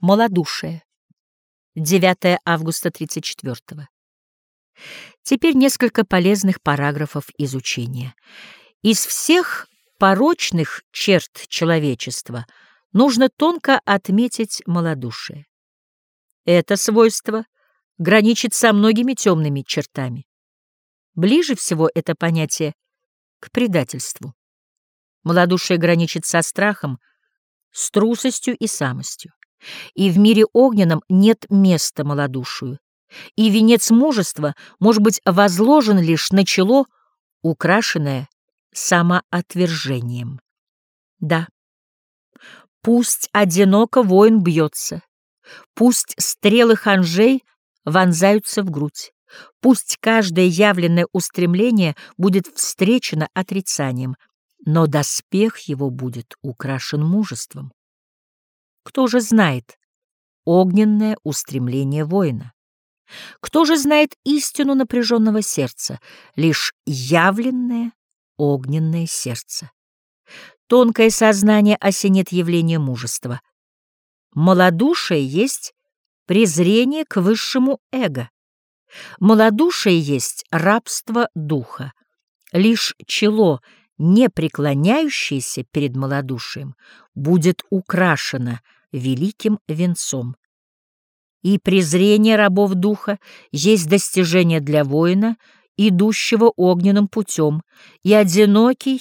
Малодушие. 9 августа 34 -го. Теперь несколько полезных параграфов изучения. Из всех порочных черт человечества нужно тонко отметить малодушие. Это свойство граничит со многими темными чертами. Ближе всего это понятие к предательству. Малодушие граничит со страхом, с трусостью и самостью. И в мире огненном нет места малодушию, и венец мужества может быть возложен лишь на чело, украшенное самоотвержением. Да, пусть одиноко воин бьется, пусть стрелы ханжей вонзаются в грудь, пусть каждое явленное устремление будет встречено отрицанием, но доспех его будет украшен мужеством. Кто же знает огненное устремление воина? Кто же знает истину напряженного сердца? Лишь явленное огненное сердце. Тонкое сознание осенит явление мужества. Малодушие есть презрение к высшему эго. Малодушие есть рабство духа. Лишь чело, не преклоняющееся перед малодушием, будет украшено великим венцом. И презрение рабов духа есть достижение для воина, идущего огненным путем, и одинокий,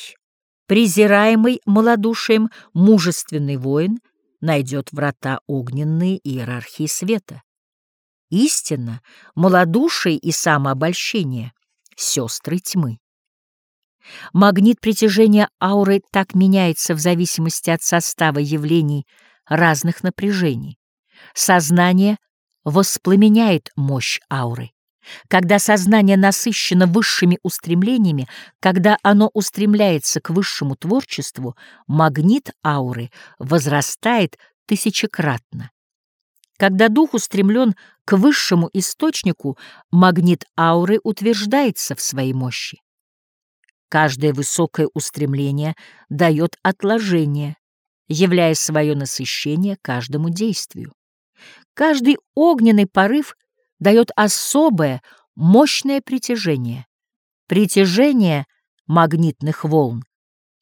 презираемый малодушием, мужественный воин найдет врата огненные иерархии света. Истинно, малодушие и самообольщение — сестры тьмы. Магнит притяжения ауры так меняется в зависимости от состава явлений разных напряжений. Сознание воспламеняет мощь ауры. Когда сознание насыщено высшими устремлениями, когда оно устремляется к высшему творчеству, магнит ауры возрастает тысячекратно. Когда дух устремлен к высшему источнику, магнит ауры утверждается в своей мощи. Каждое высокое устремление дает отложение, являя свое насыщение каждому действию. Каждый огненный порыв дает особое, мощное притяжение. Притяжение магнитных волн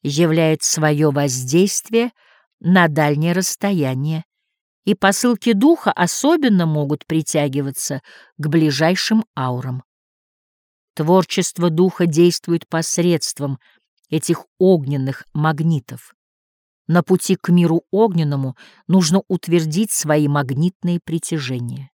являет свое воздействие на дальнее расстояние, и посылки духа особенно могут притягиваться к ближайшим аурам. Творчество духа действует посредством этих огненных магнитов. На пути к миру огненному нужно утвердить свои магнитные притяжения.